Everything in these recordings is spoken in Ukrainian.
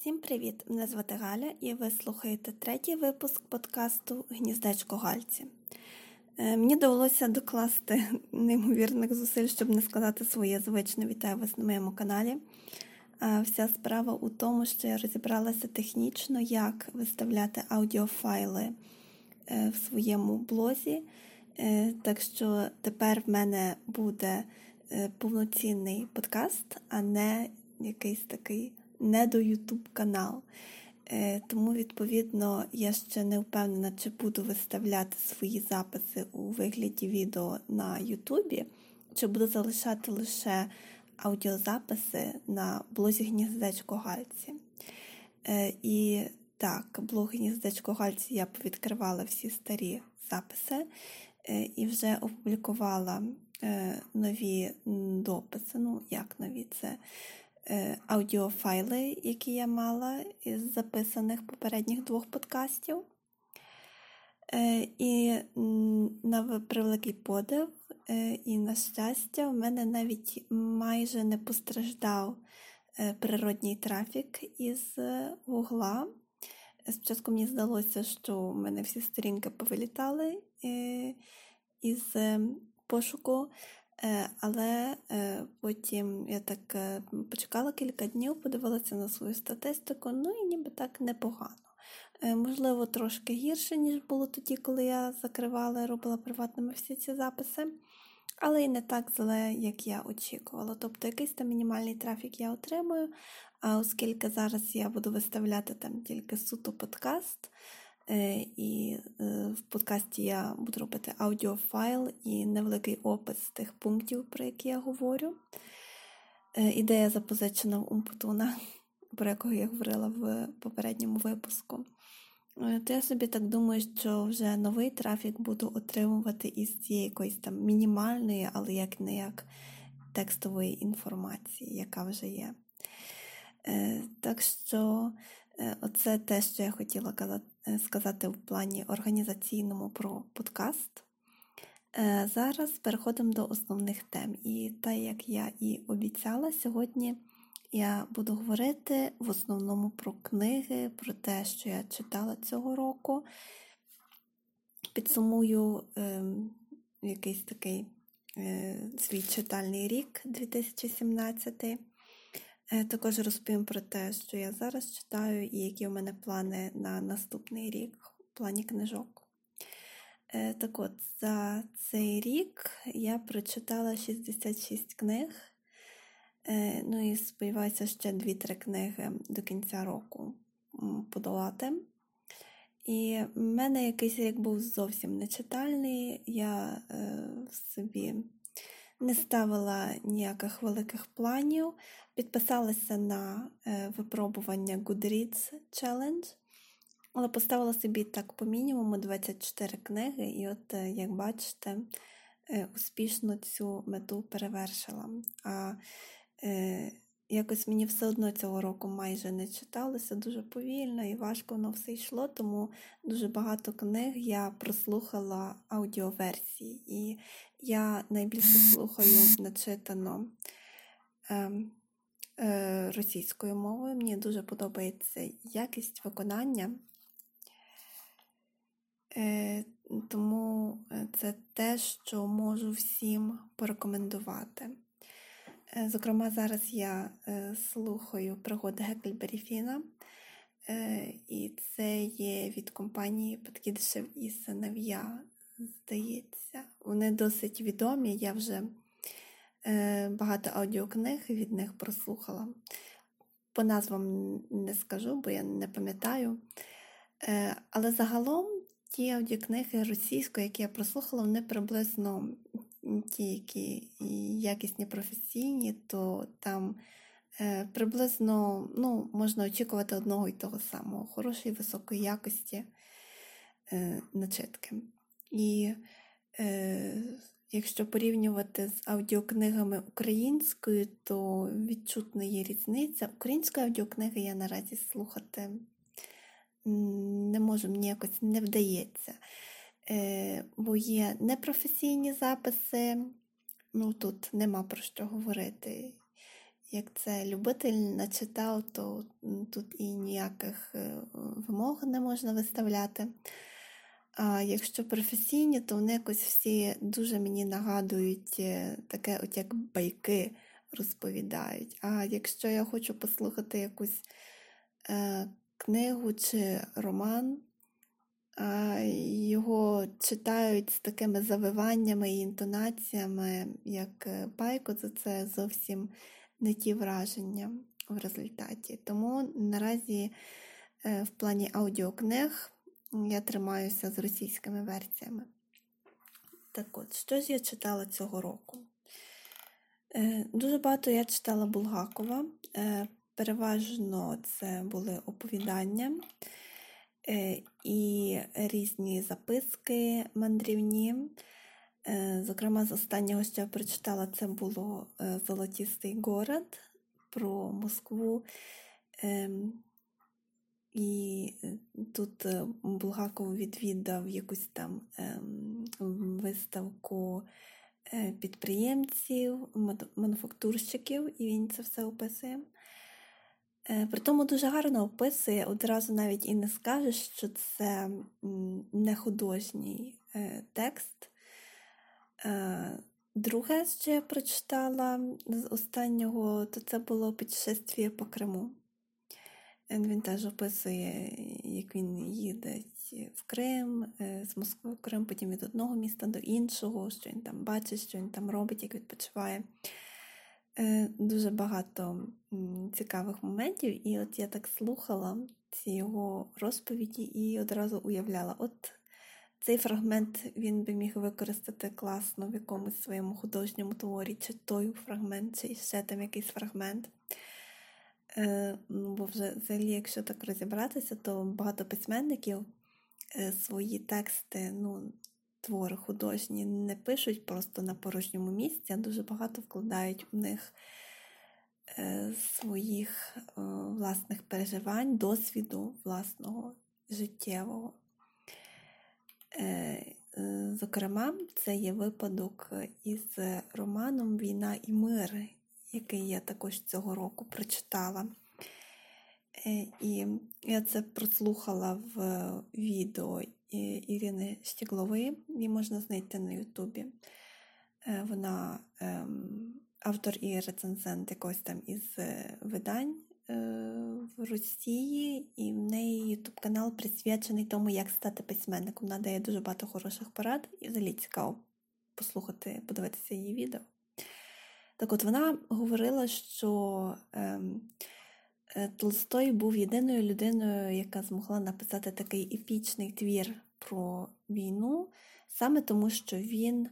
Всім привіт! Мене звати Галя і ви слухаєте третій випуск подкасту Гніздечко Гальці. Е, мені довелося докласти неймовірних зусиль, щоб не сказати своє звичне вітаю вас на моєму каналі. Вся справа у тому, що я розібралася технічно, як виставляти аудіофайли е, в своєму блозі. Е, так що тепер в мене буде повноцінний подкаст, а не якийсь такий не до YouTube канал. Е, тому, відповідно, я ще не впевнена, чи буду виставляти свої записи у вигляді відео на Ютубі, чи буду залишати лише аудіозаписи на блозі Гніздечко Гальці. Е, і так, блог Гніздечко Гальці я повідкривала всі старі записи е, і вже опублікувала нові дописи. Ну, як нові це аудіофайли, які я мала із записаних попередніх двох подкастів. Е, і на превеликий подив, е, і, на щастя, в мене навіть майже не постраждав природній трафік із гугла. Спочатку мені здалося, що в мене всі сторінки повилітали із пошуку. Е, але е, потім я так е, почекала кілька днів, подивилася на свою статистику, ну і ніби так непогано. Можливо, трошки гірше, ніж було тоді, коли я закривала і робила приватними всі ці записи, але і не так зле, як я очікувала. Тобто якийсь там мінімальний трафік я отримую, а оскільки зараз я буду виставляти там тільки суто подкаст. Е, і е, в подкасті я буду робити аудіофайл і невеликий опис тих пунктів, про які я говорю. Е, ідея запозичена в Умпутуна, про якого я говорила в попередньому випуску. То я собі так думаю, що вже новий трафік буду отримувати із цієї якоїсь там мінімальної, але як не як текстової інформації, яка вже є. Так що оце те, що я хотіла. Е, сказати в плані організаційному про подкаст. Е, зараз переходимо до основних тем. І так як я і обіцяла, сьогодні я буду говорити в основному про книги, про те, що я читала цього року. Підсумую е, якийсь такий е, свій читальний рік 2017. Е, також розповім про те, що я зараз читаю, і які у мене плани на наступний рік в плані книжок. Е, так от, за цей рік я прочитала 66 книг. Е, ну і сподіваюся, ще 2-3 книги до кінця року подолати. І в мене якийсь рік був зовсім нечитальний. Я собі не ставила ніяких великих планів. Підписалася на е, випробування Goodreads Challenge, але поставила собі так по мінімуму 24 книги, і от, е, як бачите, е, успішно цю мету перевершила. А якось мені все одно цього року майже не читалося, дуже повільно і важко воно все йшло, тому дуже багато книг я прослухала аудіоверсії. І я найбільше слухаю начитано. Е, Е, російською мовою. Мені дуже подобається якість виконання, е, тому е, це те, що можу всім порекомендувати. Зокрема, зараз я слухаю пригоди Гекельбері Фіна, і це є від компанії Подкідишев і Синов'я, здається. Вони досить відомі. Я вже Е, багато аудіокниг від них прослухала. По назвам не скажу, бо я не пам'ятаю. Е, але загалом ті аудіокниги російської, які я прослухала, вони приблизно ті, які якісні професійні, то там е, приблизно ну, можна очікувати одного і того самого, хорошої, високої якості начитки. І Якщо порівнювати з аудіокнигами українською, то відчутна є різниця. Української аудіокниги я наразі слухати не можу, мені якось не вдається. Е, бо є непрофесійні записи, ну тут нема про що говорити. як це любитель начитав, то тут і ніяких е, вимог не можна виставляти. А якщо професійні, то вони якось всі дуже мені нагадують е, таке, от як байки розповідають. А якщо я хочу послухати якусь е, книгу чи роман, е, його читають з такими завиваннями і інтонаціями, як е, байку, то це зовсім не ті враження в результаті. Тому наразі е, в плані аудіокниг я тримаюся з російськими версіями. Так от, що ж я читала цього року? Е, дуже багато я читала Булгакова. Е, переважно це були оповідання і різні записки мандрівні. Зокрема, з останнього, що я прочитала, це було Золотістий город про Москву. Ем, і е, тут е, Булгаков відвідав якусь там ем, виставку е, підприємців, мануфактурщиків, і він це все описує. При тому дуже гарно описує, одразу навіть і не скажеш, що це не художній текст. Друге, що я прочитала з останнього, то це було «Путешествие по Криму. Він теж описує, як він їде в Крим, е, з Москви в Крим, потім від одного міста до іншого, що він там бачить, що він там робить, як відпочиває. Е, дуже багато цікавих моментів. І от я так слухала ці його розповіді і одразу уявляла, от цей фрагмент він би міг використати класно в якомусь своєму художньому творі, чи той фрагмент, чи ще там якийсь фрагмент. Е, ну, Бо вже взагалі, якщо так розібратися, то багато письменників е, свої тексти, ну, твори художні не пишуть просто на порожньому місці, а дуже багато вкладають в них е, своїх власних переживань, досвіду власного життєвого. Зокрема, це є випадок із романом Війна і мир який я також цього року прочитала. Е, і я це прослухала в відео Ірини Щеглової, її можна знайти на Ютубі. Е, вона ем, автор і рецензент якогось там із е, видань в Росії, і в неї ютуб канал присвячений тому, як стати письменником. Вона дає дуже багато хороших порад, і взагалі цікаво послухати, подивитися її відео. Так от вона говорила, що ем, е, Толстой був єдиною людиною, яка змогла написати такий епічний твір про війну, саме тому, що він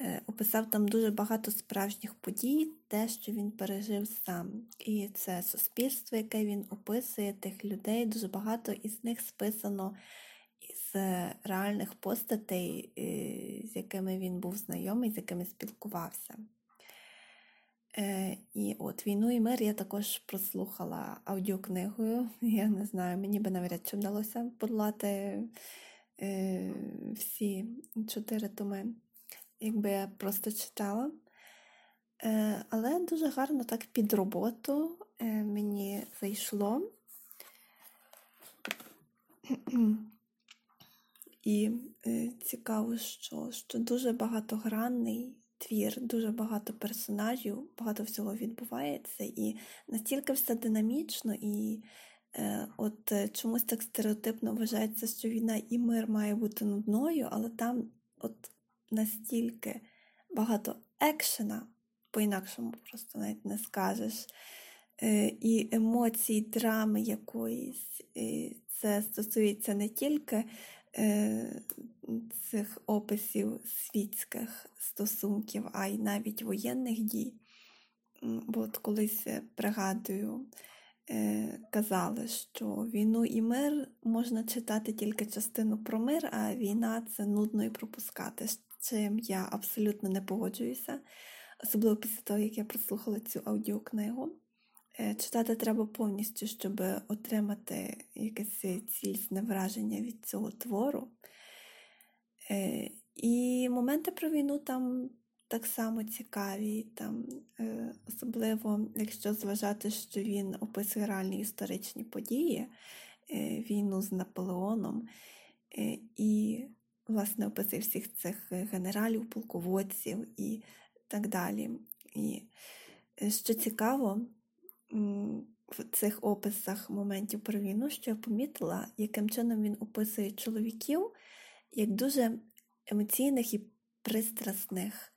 е, описав там дуже багато справжніх подій, те, що він пережив сам. І це суспільство, яке він описує, тих людей, дуже багато із них списано із реальних постатей, е, з якими він був знайомий, з якими спілкувався. Е, І от війну і мир я також прослухала аудіокнигою. Я не знаю, мені би навряд чи вдалося подолати е, всі чотири томи, якби я просто читала. Е, Але дуже гарно так під роботу мені зайшло. І цікаво, що, що дуже багатогранний твір, дуже багато персонажів, багато всього відбувається, і настільки все динамічно, і е, от е, чомусь так стереотипно вважається, що війна і мир має бути нудною, але там от настільки багато екшена, по-інакшому просто навіть не скажеш. Е, і емоцій, драми якоїсь. І це стосується не тільки цих описів світських стосунків, а й навіть воєнних дій. Бо от колись е, пригадую, е, казали, що війну і мир можна читати тільки частину про мир, а війна це нудно і пропускати. З чим я абсолютно не погоджуюся, особливо після того, як я прослухала цю аудіокнигу. Е, читати треба повністю, щоб отримати якесь цілісне враження від цього твору. І моменти про війну там так само цікаві, там, е, особливо, якщо зважати, що він описує реальні історичні події, е, війну з Наполеоном е, і, власне, описує всіх цих генералів, полководців і так далі. І що цікаво, в цих описах моментів про війну, що я помітила, яким чином він описує чоловіків як дуже емоційних і пристрасних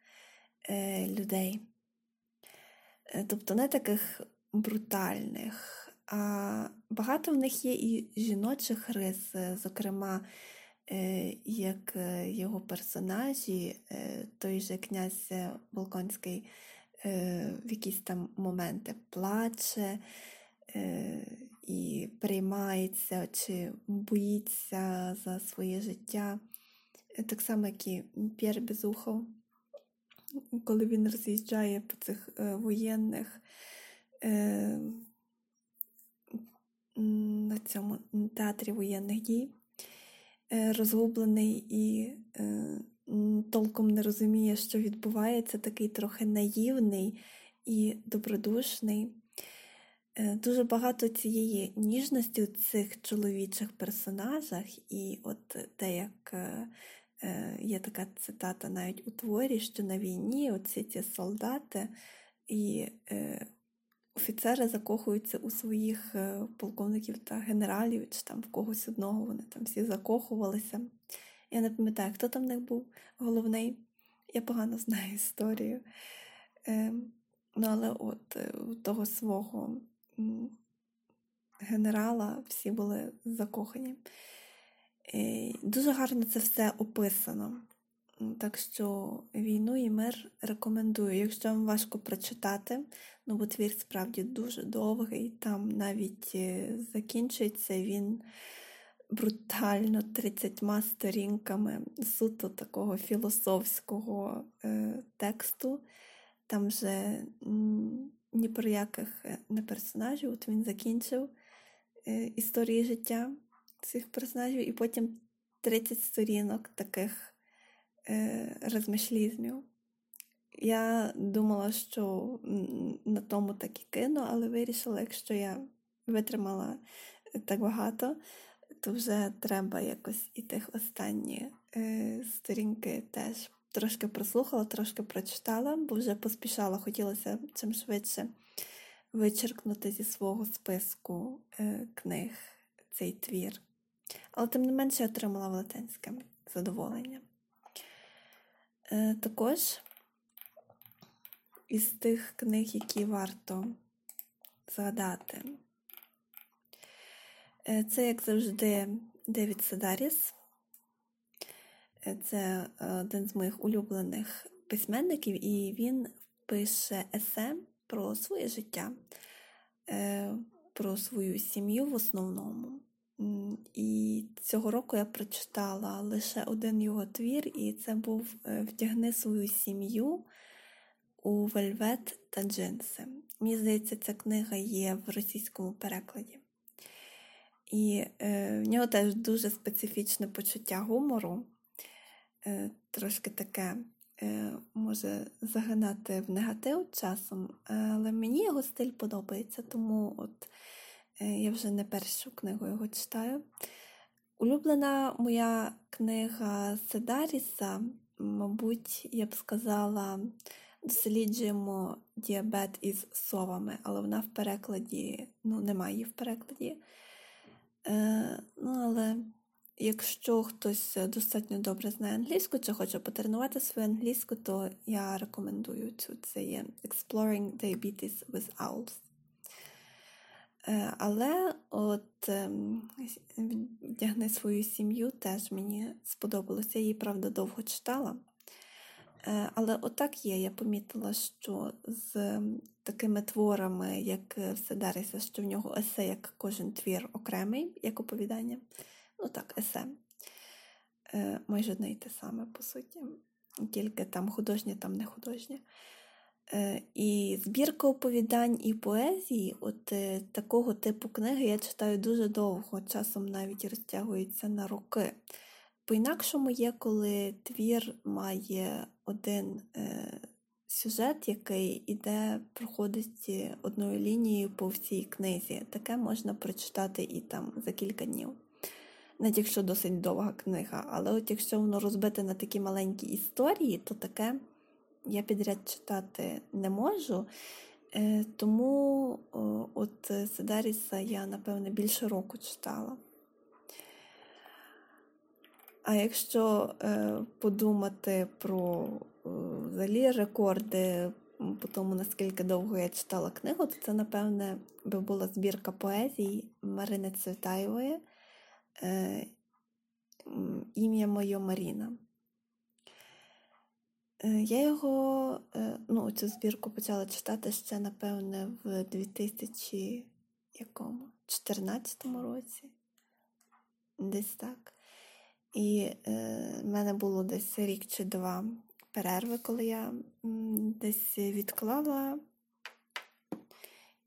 е, людей. Е, тобто не таких брутальних, а багато в них є і жіночих рис, е, зокрема, е, як його персонажі, той же князь Волконський в якісь там моменти плаче і приймається чи боїться за своє життя. Так само, як і П'єр Безухов, коли він роз'їжджає по цих е, воєнних е, на цьому театрі воєнних дій, е, розгублений і е, толком не розуміє, що відбувається, такий трохи наївний і добродушний. Е, дуже багато цієї ніжності у цих чоловічих персонажах, і от те, як е, е, є така цитата навіть у творі, що на війні оці ці солдати і офіцери закохуються у своїх полковників та генералів, чи там в когось одного вони там всі закохувалися. Я не пам'ятаю, хто там в них був головний. Я погано знаю історію. Ем, ну, але от у того свого генерала, всі були закохані. Дуже гарно це все описано. Так що війну і мир рекомендую. Якщо вам важко прочитати, ну бо твір справді дуже довгий, там навіть е, закінчується він брутально 30 сторінками суто такого філософського е, тексту. Там вже ні про яких е, не персонажів. От він закінчив е, історії життя цих персонажів, і потім 30 сторінок таких е, розмишлізмів. Я думала, що на тому так і кину, але вирішила, якщо я витримала так багато, то вже треба якось і тих останні е, сторінки теж трошки прослухала, трошки прочитала, бо вже поспішала, хотілося чим швидше вичеркнути зі свого списку е, книг цей твір. Але, тим не менше, я отримала велетенське задоволення. Е, також із тих книг, які варто згадати, це, як завжди, Девід Седаріс. Це е, один з моїх улюблених письменників, і він пише есе про своє життя, е, про свою сім'ю в основному. І цього року я прочитала лише один його твір, і це був е, Втягни свою сім'ю у вельвет та джинси. Мені здається, ця книга є в російському перекладі. І е, в нього теж дуже специфічне почуття гумору. Е, трошки таке е, може загинати в негатив часом, але мені його стиль подобається, тому от е, я вже не першу книгу його читаю. Улюблена моя книга Седаріса, мабуть, я б сказала, досліджуємо діабет із совами, але вона в перекладі, ну, немає її в перекладі. Е, Ну, але Якщо хтось е, достатньо добре знає англійську чи хоче потренувати свою англійську, то я рекомендую цю це є Exploring Diabetes with Owls. Е, але от ем, вдягни свою сім'ю теж мені сподобалося. Я її, правда, довго читала. Е, але отак є, я помітила, що з такими творами, як все Дарися, що в нього есе, як кожен твір окремий, як оповідання. Ну так, есе. Е, майже одне й те саме, по суті. Тільки там художнє, там не художнє. Е, і збірка оповідань і поезії, от е, такого типу книги я читаю дуже довго, часом навіть розтягується на роки. По-інакшому є, коли твір має один е, сюжет, який іде, проходить одною лінією по всій книзі. Таке можна прочитати і там за кілька днів. Навіть якщо досить довга книга, але от якщо воно розбите на такі маленькі історії, то таке я підряд читати не можу. Е, тому от Седаріса я, напевне, більше року читала. А якщо е, подумати про е, взагалі рекорди по тому, наскільки довго я читала книгу, то це, напевне, би була збірка поезій Марини Цвітаєвої е, Ім'я моє Маріна. Я його, ну, цю збірку почала читати ще, напевне, в 2014 році. Десь так. І е, в мене було десь рік чи два перерви, коли я десь відклала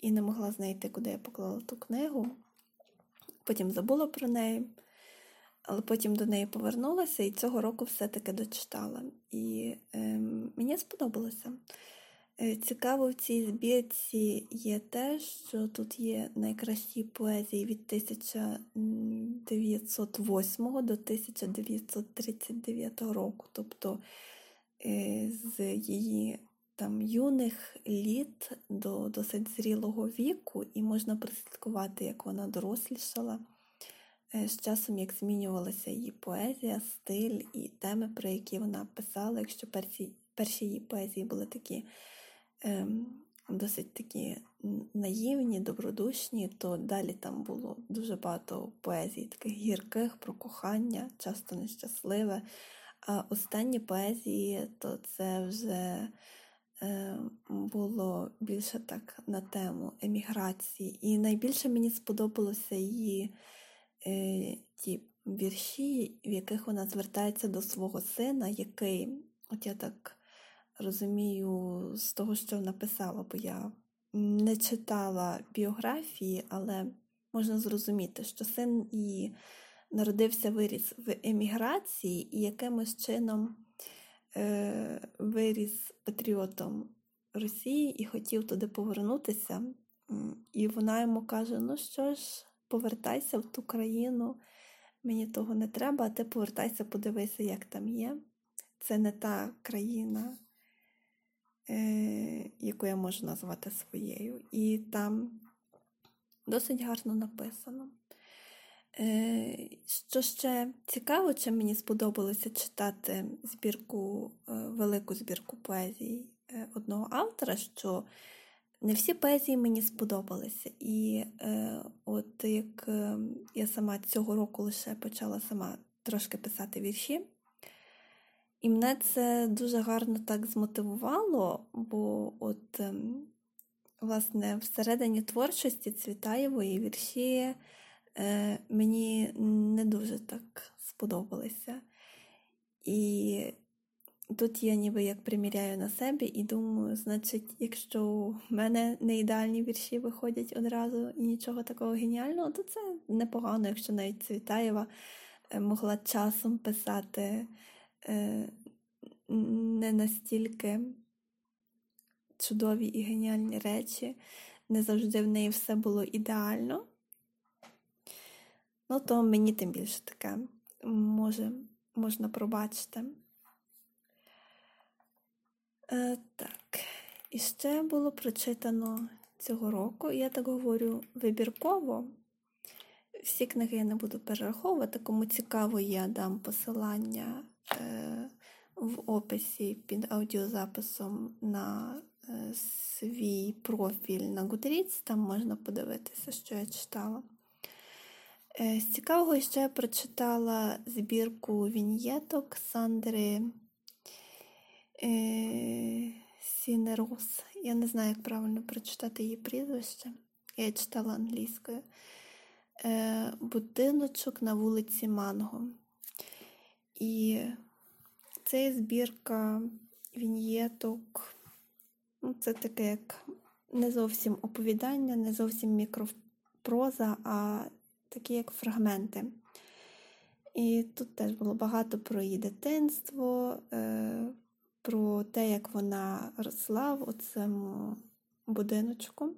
і не могла знайти, куди я поклала ту книгу. Потім забула про неї, але потім до неї повернулася і цього року все-таки дочитала. І е, мені сподобалося. Е, цікаво в цій збірці є те, що тут є найкращі поезії від 1908 до 1939 року, тобто е, з її там юних літ до досить зрілого віку, і можна прослідкувати, як вона дорослішала. Е, з часом як змінювалася її поезія, стиль і теми, про які вона писала, якщо перші перші її поезії були такі досить такі наївні, добродушні, то далі там було дуже багато поезій, таких гірких про кохання, часто нещасливе. А останні поезії, то це вже е, було більше так на тему еміграції. І найбільше мені сподобалося її е, ті вірші, в яких вона звертається до свого сина, який, от я так розумію з того, що написала, бо я не читала біографії, але можна зрозуміти, що син її народився виріс в еміграції і якимось чином е, виріс патріотом Росії і хотів туди повернутися. І вона йому каже: ну що ж, повертайся в ту країну, мені того не треба, а ти повертайся, подивися, як там є. Це не та країна, яку я можу назвати своєю. І там досить гарно написано. Е, що ще цікаво, чим мені сподобалося читати збірку, е, велику збірку поезій одного автора, що не всі поезії мені сподобалися. І е, от як я сама цього року лише почала сама трошки писати вірші, і мене це дуже гарно так змотивувало, бо от, ем, власне, всередині творчості Цвітаєвої вірші е, мені не дуже так сподобалися. І тут я ніби як приміряю на себе і думаю, значить, якщо в мене не ідеальні вірші виходять одразу і нічого такого геніального, то це непогано, якщо навіть Цвітаєва е, могла часом писати. Е, не настільки чудові і геніальні речі, не завжди в неї все було ідеально. Ну, то мені тим більше таке може, можна пробачити. Е, Так, і ще було прочитано цього року, я так говорю вибірково. Всі книги я не буду перераховувати, кому цікаво, я дам посилання в описі під аудіозаписом на е, свій профіль на Goodreads, там можна подивитися, що я читала. Е, з цікавого ще я прочитала збірку віньєток Сандри е, Сінерос. Я не знаю, як правильно прочитати її прізвище. Я читала англійською. Будиночок на вулиці Манго. І це збірка віньєток. Ну, Це таке як не зовсім оповідання, не зовсім мікропроза, а такі як фрагменти. І тут теж було багато про її дитинство, е, про те, як вона росла в цьому будиночку,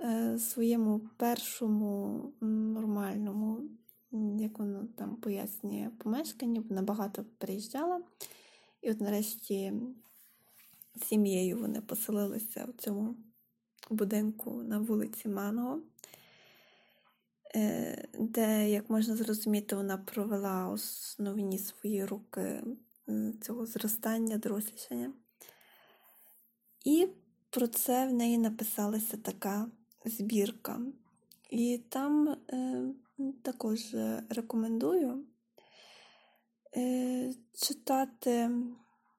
е, своєму першому нормальному, як воно там пояснює, помешканні, вона багато приїжджала. І от нарешті сім'єю вони поселилися в цьому будинку на вулиці Манго. Е, де, як можна зрозуміти, вона провела основні свої роки цього зростання, дорослішання. І про це в неї написалася така збірка. І там е, також рекомендую е, читати.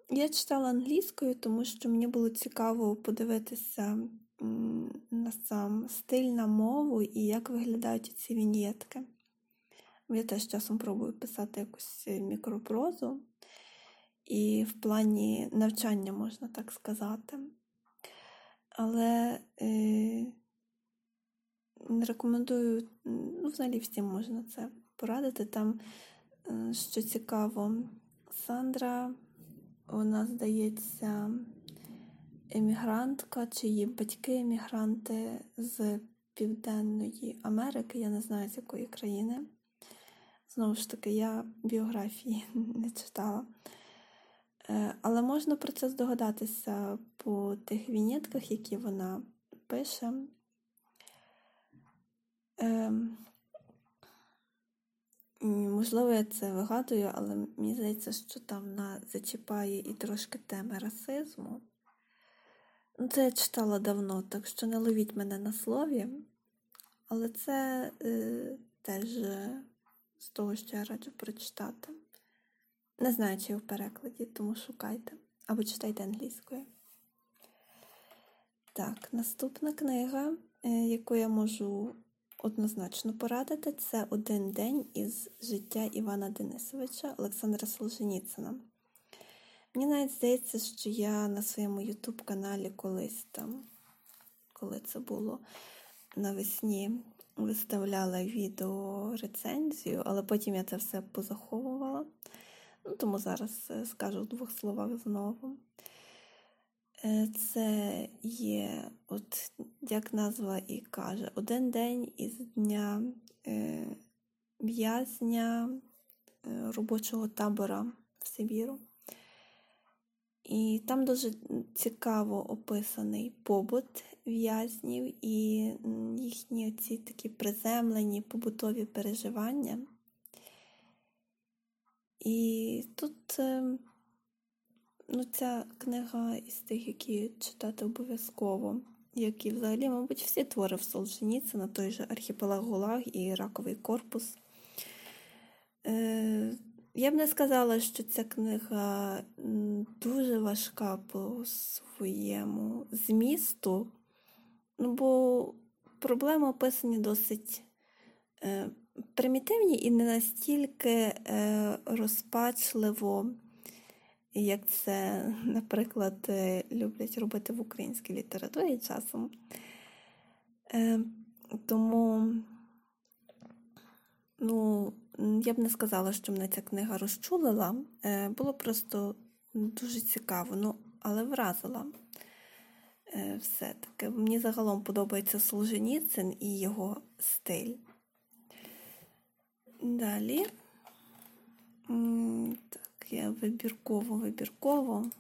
Я читала англійською, тому що мені було цікаво подивитися на сам стиль на мову і як виглядають ці віньєтки. Я теж часом пробую писати якусь е, мікропрозу, і в плані навчання можна так сказати. Але е, рекомендую, ну, взагалі всім можна це порадити. Там, е, що цікаво, Сандра, вона здається емігрантка, чиї батьки емігранти з Південної Америки, я не знаю, з якої країни. Знову ж таки, я біографії не читала. Е, але можна про це здогадатися по тих вінетках, які вона пише. Ем, можливо, я це вигадую, але мені здається, що там вона зачіпає і трошки теми расизму. Ну, це я читала давно, так що не ловіть мене на слові. Але це е, теж е, з того, що я раджу прочитати. Не знаю, чи в перекладі, тому шукайте. Або читайте англійською. Так, наступна книга, е, яку я можу однозначно порадити, це Один день із життя Івана Денисовича Олександра Солженіцина. Мені навіть здається, що я на своєму YouTube каналі колись там, коли це було навесні, виставляла відео рецензію, але потім я це все позаховувала. Ну, Тому зараз е, скажу в двох словах знову. Е, це є, от як назва і каже, один день із дня е, в'язня робочого табора в Сибіру. І там дуже цікаво описаний побут в'язнів і їхні ці такі приземлені побутові переживання. І тут ем, ну, ця книга із тих, які читати обов'язково, як і взагалі, мабуть, всі твори в Солженіцина, той же архіпелаг Гулаг і Раковий корпус. Е, я б не сказала, що ця книга дуже важка по своєму змісту, ну, бо проблеми описані досить е, примітивні і не настільки е, розпачливо, як це, наприклад, е, люблять робити в українській літературі часом. Е, Тому, ну, я б не сказала, що мене ця книга розчулила. Е, було просто дуже цікаво, ну, але вразила все-таки. Мені загалом подобається Солженіцин і його стиль. Далі. Так, я вибірково-вибірково.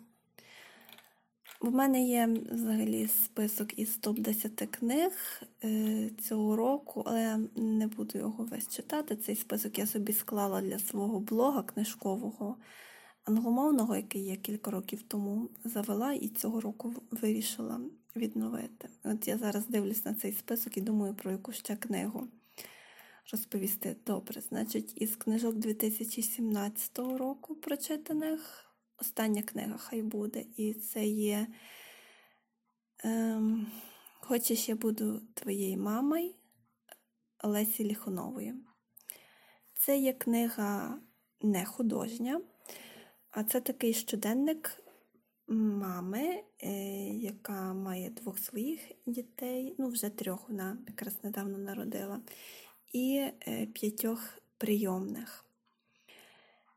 У мене є взагалі список із топ-10 книг е, цього року, але не буду його весь читати. Цей список я собі склала для свого блога книжкового англомовного, який я кілька років тому завела, і цього року вирішила відновити. От я зараз дивлюсь на цей список і думаю про яку ще книгу розповісти. Добре, значить, із книжок 2017 року прочитаних. Остання книга хай буде. І це є ем, Хочеш, я буду твоєю мамою Лесі Ліхонової. Це є книга не художня, а це такий щоденник мами, е, яка має двох своїх дітей, ну, вже трьох вона якраз недавно народила, і е, п'ятьох прийомних.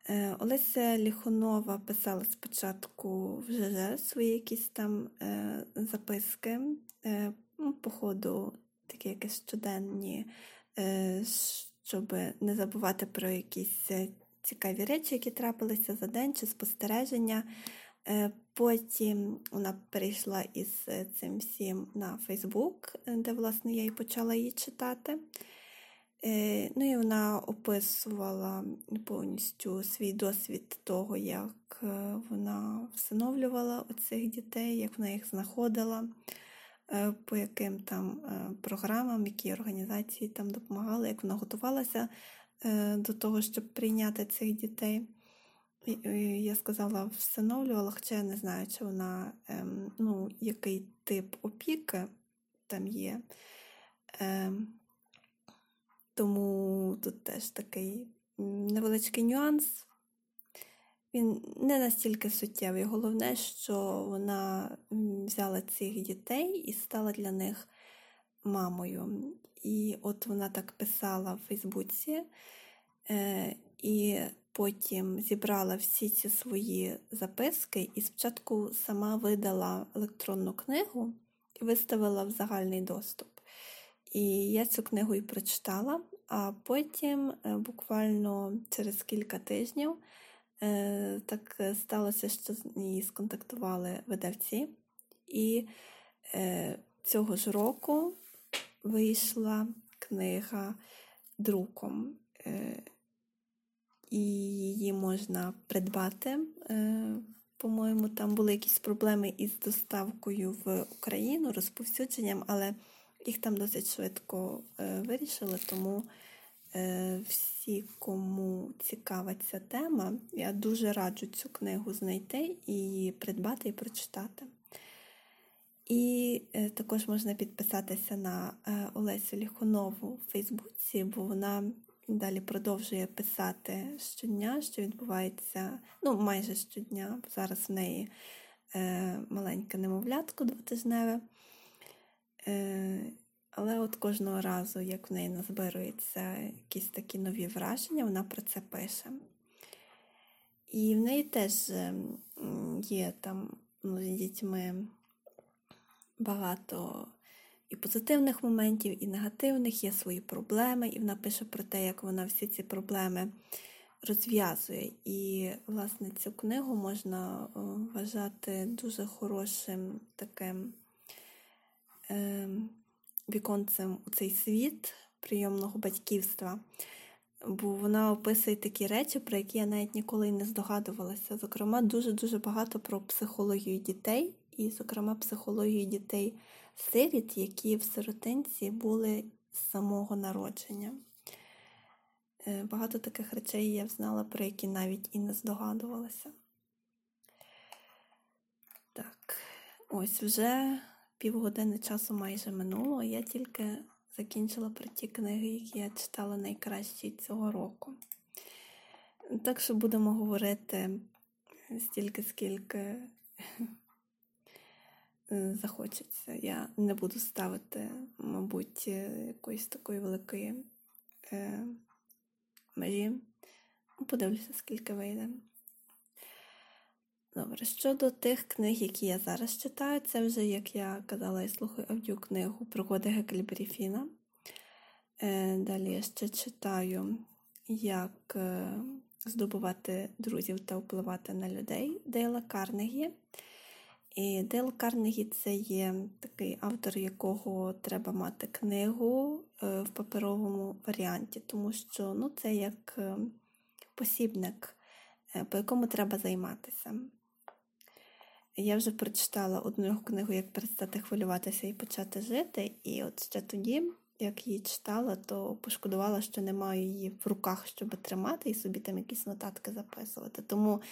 Е, Олеся Ліхунова писала спочатку в ЖЖ свої якісь там е, записки, ну, по ходу такі якісь щоденні, щоб не забувати про якісь цікаві речі, які трапилися за день чи спостереження. Потім вона перейшла із цим всім на Фейсбук, де, власне, я і почала її читати. Е, Ну і вона описувала повністю свій досвід того, як е, вона всиновлювала оцих дітей, як вона їх знаходила, е, по яким там програмам, які організації там допомагали, як вона готувалася до того, щоб прийняти цих дітей. Я сказала, всиновлювала, хоча я не знаю, чи вона, ем, ну, який тип опіки там є. Тому тут теж такий невеличкий нюанс. Він не настільки суттєвий. Головне, що вона взяла цих дітей і стала для них мамою. І от вона так писала в Фейсбуці, е, і потім зібрала всі ці свої записки, і спочатку сама видала електронну книгу і виставила в загальний доступ. І я цю книгу і прочитала, а потім, е, буквально через кілька тижнів, е, так сталося, що її сконтактували видавці, і е, цього ж року вийшла книга друком, і її можна придбати. По-моєму, там були якісь проблеми із доставкою в Україну, розповсюдженням, але їх там досить швидко е, вирішили, тому е, всі, кому цікава ця тема, я дуже раджу цю книгу знайти і придбати і прочитати. І е, також можна підписатися на Олесю Ліхунову в Фейсбуці, бо вона далі продовжує писати щодня, що відбувається, ну, майже щодня. Зараз в неї маленьке немовлятко двотижневе. Е, але от кожного разу, як в неї назбируються якісь такі нові враження, вона про це пише. І в неї теж ем, є там ну, з дітьми багато і позитивних моментів, і негативних, є свої проблеми, і вона пише про те, як вона всі ці проблеми розв'язує. І, власне, цю книгу можна вважати дуже хорошим таким. Ем, віконцем у цей світ прийомного батьківства, бо вона описує такі речі, про які я навіть ніколи не здогадувалася. Зокрема, дуже-дуже багато про психологію дітей, і, зокрема, психологію дітей сиріт, які в сиротинці були з самого народження. Е, багато таких речей я знала, про які навіть і не здогадувалася. Так, ось вже півгодини часу майже минуло, я тільки закінчила про ті книги, які я читала найкращі цього року. Так що будемо говорити стільки, скільки захочеться. Я не буду ставити, мабуть, якоїсь такої великої е, межі. Подивлюся, скільки вийде. Добре, щодо тих книг, які я зараз читаю, це вже, як я казала, я слухаю аудіокнигу Пригоди Гекельбері Фіна. Е, далі я ще читаю, як е, здобувати друзів та впливати на людей Дейла Карнегі. І Дейл Карнегі це є такий автор, якого треба мати книгу е, в паперовому варіанті, тому що ну, це як посібник, по якому треба займатися. Я вже прочитала одну його книгу, як перестати хвилюватися і почати жити. І от ще тоді, як її читала, то пошкодувала, що не маю її в руках, щоб тримати і собі там якісь нотатки записувати. Тому,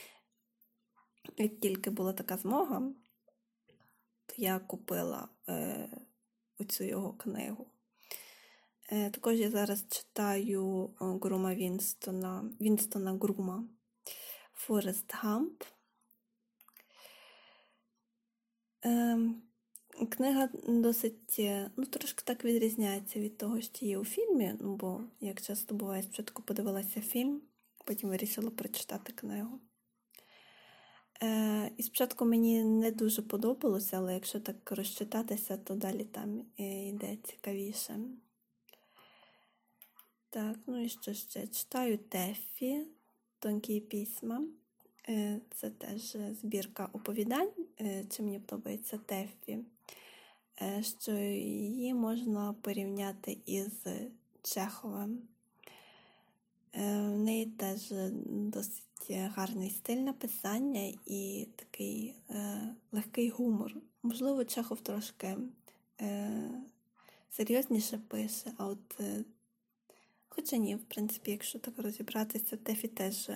як тільки була така змога, то я купила е, оцю його книгу. Е, Також я зараз читаю е, Грума Вінстона, Вінстона Грума Форест Гамп. Ем, Книга досить е, ну, трошки так відрізняється від того, що є у фільмі, ну, бо, як часто буває, спочатку подивилася фільм, потім вирішила прочитати книгу. Е, І спочатку мені не дуже подобалося, але якщо так розчитатися, то далі там йде цікавіше. Так, ну і що ще? Читаю Тефі, тонкі письма. Е, це теж збірка оповідань, е, чи мені подобається Тефі, е, що її можна порівняти із Чеховим. В неї теж досить гарний стиль написання і такий легкий гумор. Можливо, Чехов трошки серйозніше пише, а от Хоча ні, в принципі, якщо так розібратися, Тефі теж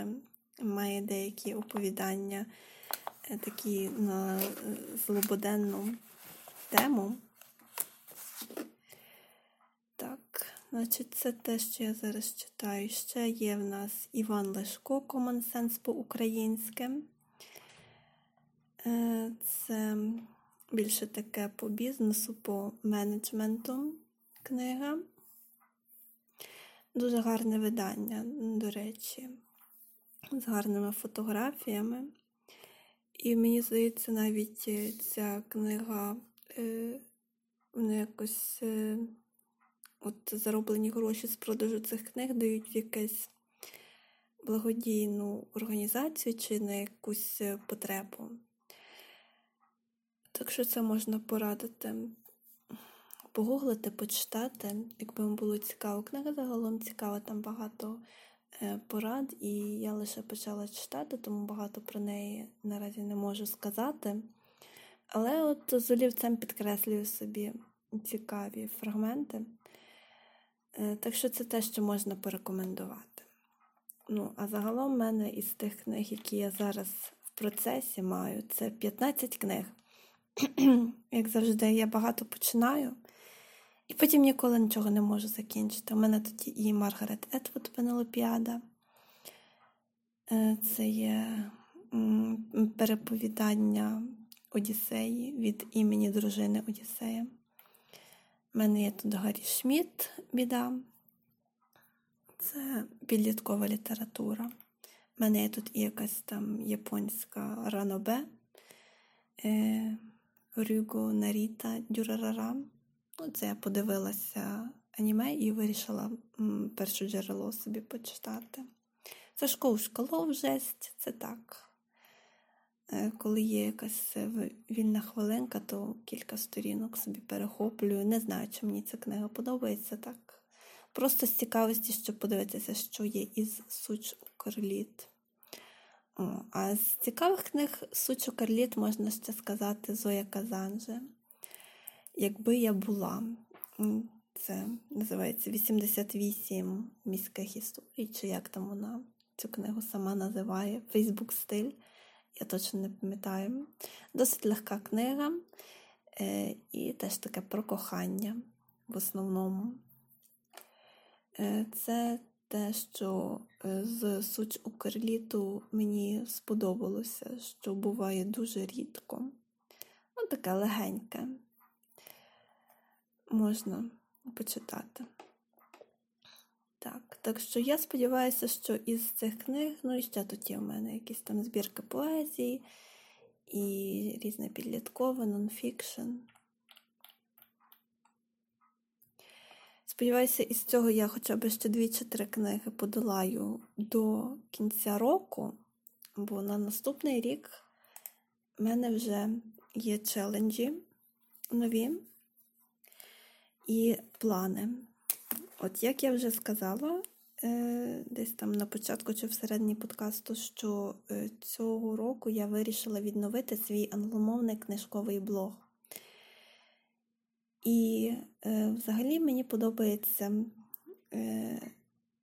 має деякі оповідання е, такі на е, злободенну тему. Так, значить, це те, що я зараз читаю. Ще є в нас Іван Лешко, Common Sense по-українськи. Е, це більше таке по бізнесу, по менеджменту книга. Дуже гарне видання, до речі з гарними фотографіями. І мені здається, навіть е, ця книга е, вони якось е, от зароблені гроші з продажу цих книг дають в якусь благодійну організацію чи на якусь потребу. Так що це можна порадити, погуглити, почитати. Якби вам було цікаво, книга загалом цікава, там багато порад, і я лише почала читати, тому багато про неї наразі не можу сказати. Але от з олівцем підкреслюю собі цікаві фрагменти. Е, так що це те, що можна порекомендувати. Ну, а загалом в мене із тих книг, які я зараз в процесі маю, це 15 книг. Як завжди, я багато починаю. І потім ніколи нічого не можу закінчити. У мене тоді і Маргарет Етвуд Пенелопіада. Е, це є переповідання Одіссеї від імені дружини Одіссея. У мене є тут Гаррі Шмідт, біда. Це підліткова література. У мене є тут і якась там японська ранобе, е, Рюго Наріта Дюрарара. Ну, Це я подивилася аніме і вирішила перше джерело собі почитати. Сашко школов жесть, це так. Е, коли є якась вільна хвилинка, то кілька сторінок собі перехоплюю. Не знаю, чи мені ця книга подобається так. Просто з цікавості, щоб подивитися, що є із Суч Корліт. А з цікавих книг Суч Корліт можна ще сказати Зоя Казанже. Якби я була, це називається 88 міських історій, чи як там вона цю книгу сама називає Фейсбук стиль. Я точно не пам'ятаю. Досить легка книга е, і теж таке про кохання в основному. Е, це те, що е, з суч Укрліту мені сподобалося, що буває дуже рідко. Ну, таке легеньке можна почитати. Так, так що я сподіваюся, що із цих книг, ну і ще тут є у мене якісь там збірки поезії і різне підліткове, нонфікшн. Сподіваюся, із цього я хоча б ще дві чи три книги подолаю до кінця року, бо на наступний рік в мене вже є челенджі нові і плани. От як я вже сказала, е, десь там на початку чи всередині подкасту, що е, цього року я вирішила відновити свій англомовний книжковий блог. І е, взагалі мені подобається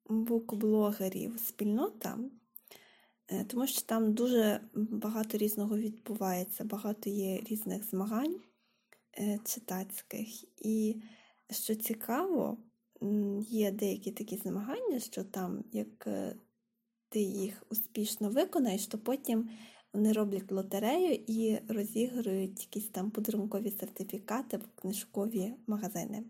букблогерів спільнота, тому що там дуже багато різного відбувається, багато є різних змагань читацьких. І що цікаво, є деякі такі змагання, що там, як е, ти їх успішно виконаєш, то потім вони роблять лотерею і розігрують якісь там подарункові сертифікати в книжкові магазини.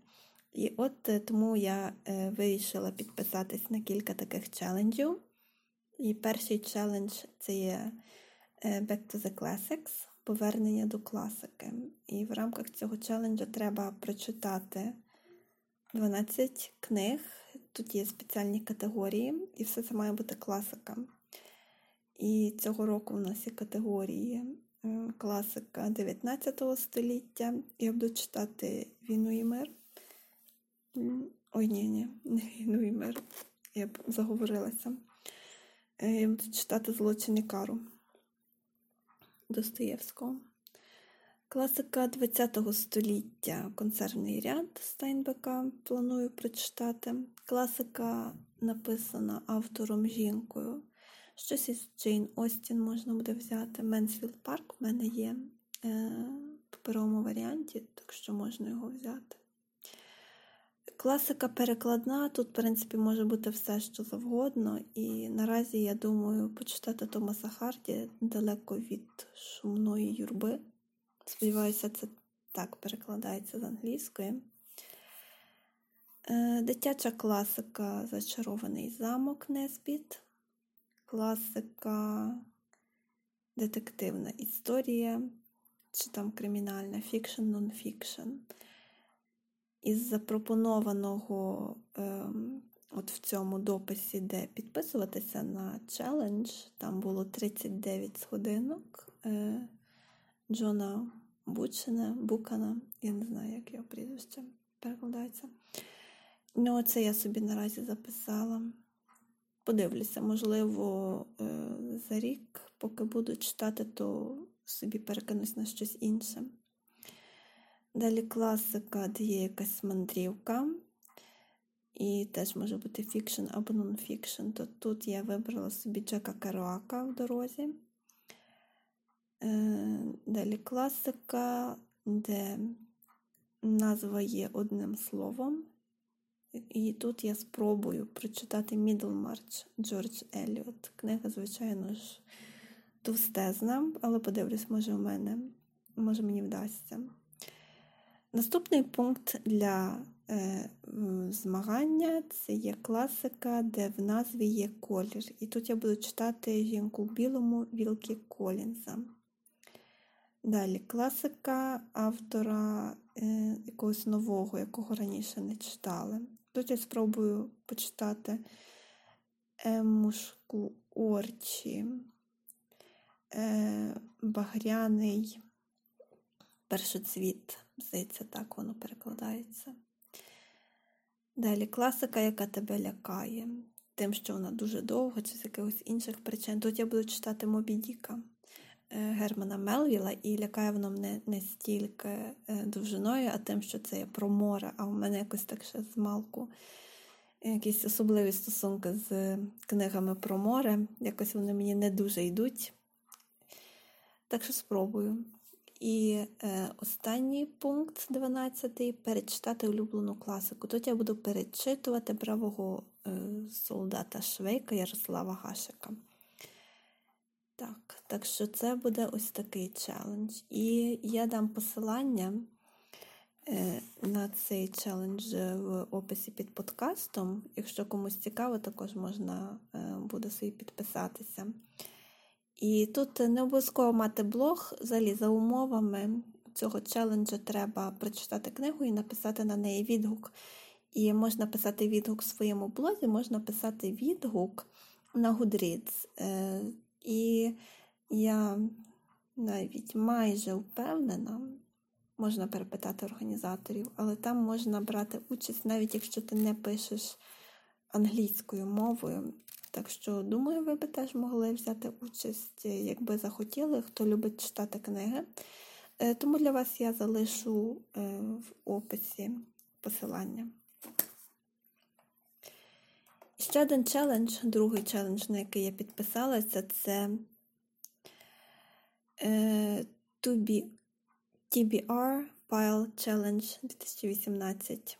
І от е, тому я е, вирішила підписатись на кілька таких челенджів. І перший челендж це є Back to the Classics, повернення до класики. І в рамках цього челенджу треба прочитати 12 книг. Тут є спеціальні категорії, і все це має бути класика. І цього року у нас є категорії е, класика 19 століття. Я буду читати Війну і мир. Ой, ні, ні, не війну і мир. Я б заговорилася. Е, я буду читати Злочин і кару Достоєвського. Класика ХХ століття Консервний ряд Стайнбека планую прочитати. Класика написана автором жінкою. Щось із Джейн Остін можна буде взяти. Менсфілд Парк в мене є е, в паперовому варіанті, так що можна його взяти. Класика перекладна, тут, в принципі, може бути все, що завгодно. І наразі, я думаю, почитати Томаса Харді далеко від шумної юрби. Сподіваюся, це так перекладається з англійської. Е, дитяча класика Зачарований замок Несбіт. Класика детективна історія, чи там кримінальна фікшн, нон-фікшн. Із запропонованого ем, от в цьому дописі, де підписуватися на челендж, там було 39 сходинок е, Джона Бучина, Букана, я не знаю, як його прізвище перекладається. Ну, це я собі наразі записала. Подивлюся, можливо, е, за рік, поки буду читати, то собі перекинусь на щось інше. Далі класика, де є якась мандрівка. І теж може бути фікшн або нон-фікшн. То тут я вибрала собі Джека Керуака в дорозі. Е, далі класика, де назва є одним словом. І тут я спробую прочитати Мідлмарч Джордж Еліот. Книга, звичайно ж, товстезна, але подивлюсь, може, у мене, може мені вдасться. Наступний пункт для е, змагання це є класика, де в назві є колір. І тут я буду читати жінку в білому Вілкі Колінза. Далі класика автора е, якогось нового, якого раніше не читали. Тут я спробую почитати Емушку Орчі, е, Багряний першоцвіт. Здається, так воно перекладається. Далі класика, яка тебе лякає, тим, що вона дуже довга, чи з якихось інших причин. Тут я буду читати Мобі Діка Германа Мелвіла, і лякає воно мене не стільки е, довжиною, а тим, що це є про море, а у мене якось так ще з малку якісь особливі стосунки з книгами про море. Якось вони мені не дуже йдуть. Так що спробую. І е, останній пункт 12 перечитати улюблену класику. Тут я буду перечитувати бравого е, солдата Швейка Ярослава Гашика. Так, так що це буде ось такий челендж. І я дам посилання е, на цей челендж в описі під подкастом. Якщо комусь цікаво, також можна е, буде собі підписатися. І тут не обов'язково мати блог, взагалі за умовами цього челенджу треба прочитати книгу і написати на неї відгук. І можна писати відгук в своєму блозі, можна писати відгук на Goodreads. Е, і я навіть майже впевнена, можна перепитати організаторів, але там можна брати участь, навіть якщо ти не пишеш англійською мовою. Так що, думаю, ви би теж могли взяти участь, якби захотіли, хто любить читати книги. Е, тому для вас я залишу е, в описі посилання. Ще один челендж, другий челендж, на який я підписалася, це е, TBR Pile Challenge 2018.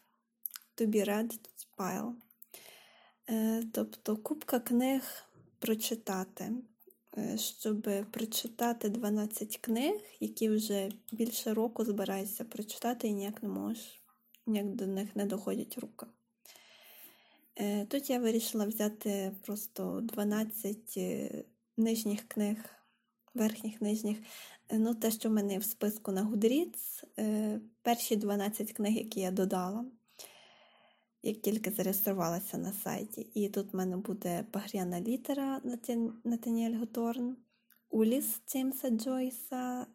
To be read Pile. Е, тобто кубка книг прочитати, е, щоб прочитати 12 книг, які вже більше року збираєшся прочитати і ніяк не можеш, ніяк до них не доходять руки. Е, Тут я вирішила взяти просто 12 е, нижніх книг, верхніх нижніх. Е, Ну, те, що в мене в списку на Goodreads, перші 12 книг, які я додала, як тільки зареєструвалася на сайті. І тут в мене буде Багряна літера Натаніель Готорн, Уліс Джеймса Джойса,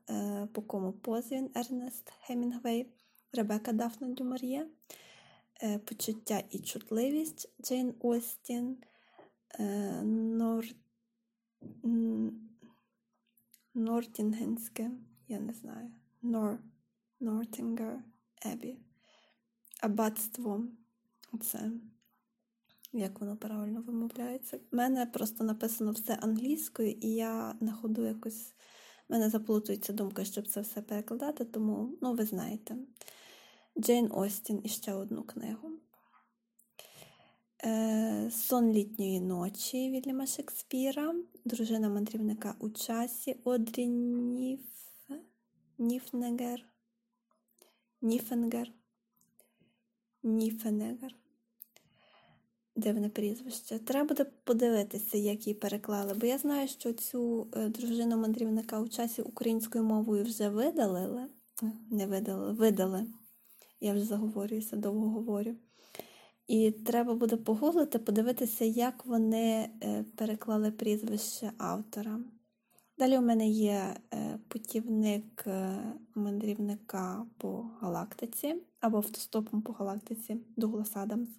По кому позвін Ернест Хемінгвей, Ребека Дафна Дюмар'є, Почуття і чутливість Джейн Остін, е, Нор... Нортінгенське, я не знаю, Нор... Нортінгер Ебі. Аббатство. Це як воно правильно вимовляється. У мене просто написано все англійською, і я на ходу якось. в мене заплутується думка, щоб це все перекладати, тому, ну, ви знаєте. Джейн Остін і ще одну книгу. Е, Сон літньої ночі Вільяма Шекспіра, Дружина мандрівника у часі Одрі Ніф... Ніфнегер. Ніфенгер. Ніфенегер. Дивне прізвище. Треба буде подивитися, як її переклали. Бо я знаю, що цю е, дружину мандрівника у часі українською мовою вже видалили. Е, Не видалили, видали. Я вже заговорююся, довго говорю. І треба буде погуглити, подивитися, як вони е, переклали прізвище автора. Далі у мене є е, путівник е, мандрівника по галактиці або автостопом по галактиці Дуглас Адамс.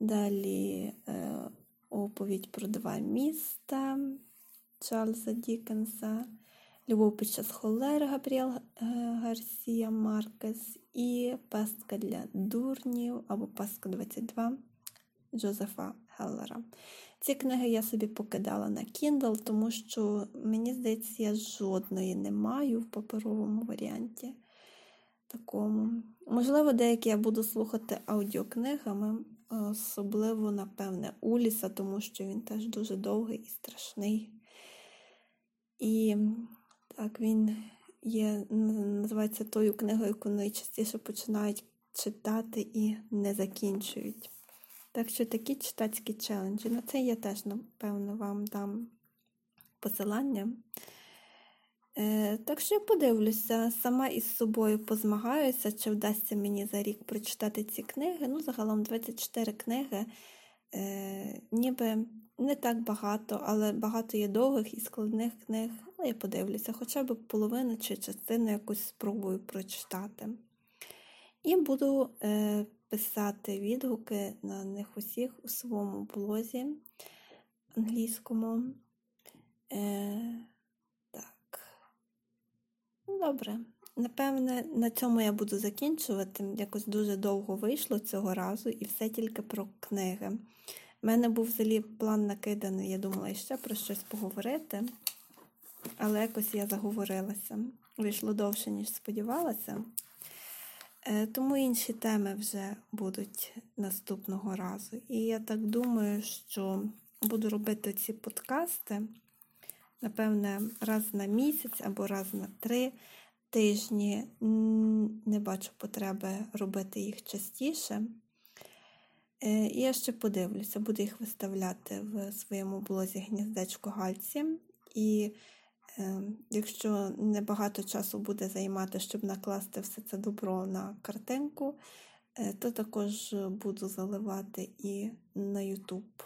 Далі оповідь про два міста Чарльза Дікенса, Любов під час холери Габріел е, Гарсія Маркес і Пастка для дурнів або Пастка 22 Джозефа Геллера. Ці книги я собі покидала на Kindle, тому що, мені здається, я жодної не маю в паперовому варіанті. Такому. Можливо, деякі я буду слухати аудіокнигами, особливо, напевне, Уліса, тому що він теж дуже довгий і страшний. І так, він є, називається тою книгою, яку найчастіше починають читати і не закінчують. Так що такі читацькі челенджі. На це я теж, напевно, вам дам посилання. Е, так що я подивлюся, сама із собою позмагаюся, чи вдасться мені за рік прочитати ці книги. Ну, загалом 24 книги, е, ніби не так багато, але багато є довгих і складних книг. Ну, я подивлюся, хоча б половину чи частину якусь спробую прочитати. І буду е, писати відгуки на них усіх у своєму блозі англійському. Е, так. Ну, Добре. Напевне, на цьому я буду закінчувати. Якось дуже довго вийшло цього разу, і все тільки про книги. У мене був взагалі план накиданий, я думала ще про щось поговорити, але якось я заговорилася. Вийшло довше, ніж сподівалася. Е, Тому інші теми вже будуть наступного разу. І я так думаю, що буду робити ці подкасти, напевне, раз на місяць або раз на три тижні. Не бачу потреби робити їх частіше. Е, І я ще подивлюся, буду їх виставляти в своєму блозі гніздечко Гальці. І е, якщо небагато часу буде займати, щоб накласти все це добро на картинку, е, то також буду заливати і на YouTube.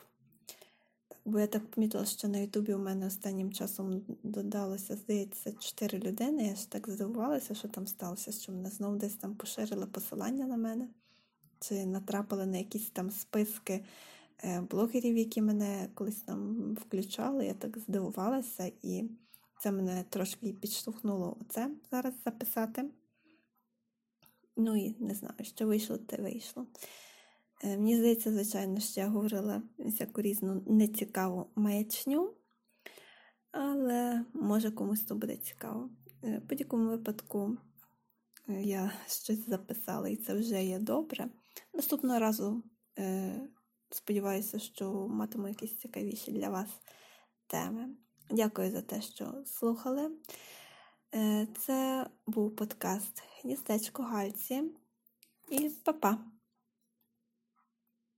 Бо я так помітила, що на Ютубі у мене останнім часом додалося, здається, 4 людини. Я ж так здивувалася, що там сталося, що мене знову десь там поширили посилання на мене, чи натрапили на якісь там списки е, блогерів, які мене колись там включали. Я так здивувалася, і це мене трошки підштовхнуло оце зараз записати. Ну і не знаю, що вийшло, те вийшло. Е, Мені здається, звичайно, що я говорила всяку різну нецікаву маячню, але може комусь то буде цікаво. Е, В будь-якому випадку я щось записала, і це вже є добре. Наступного разу е, сподіваюся, що матиму якісь цікавіші для вас теми. Дякую за те, що слухали. Е, Це був подкаст Гніздечко Гальці і па-па!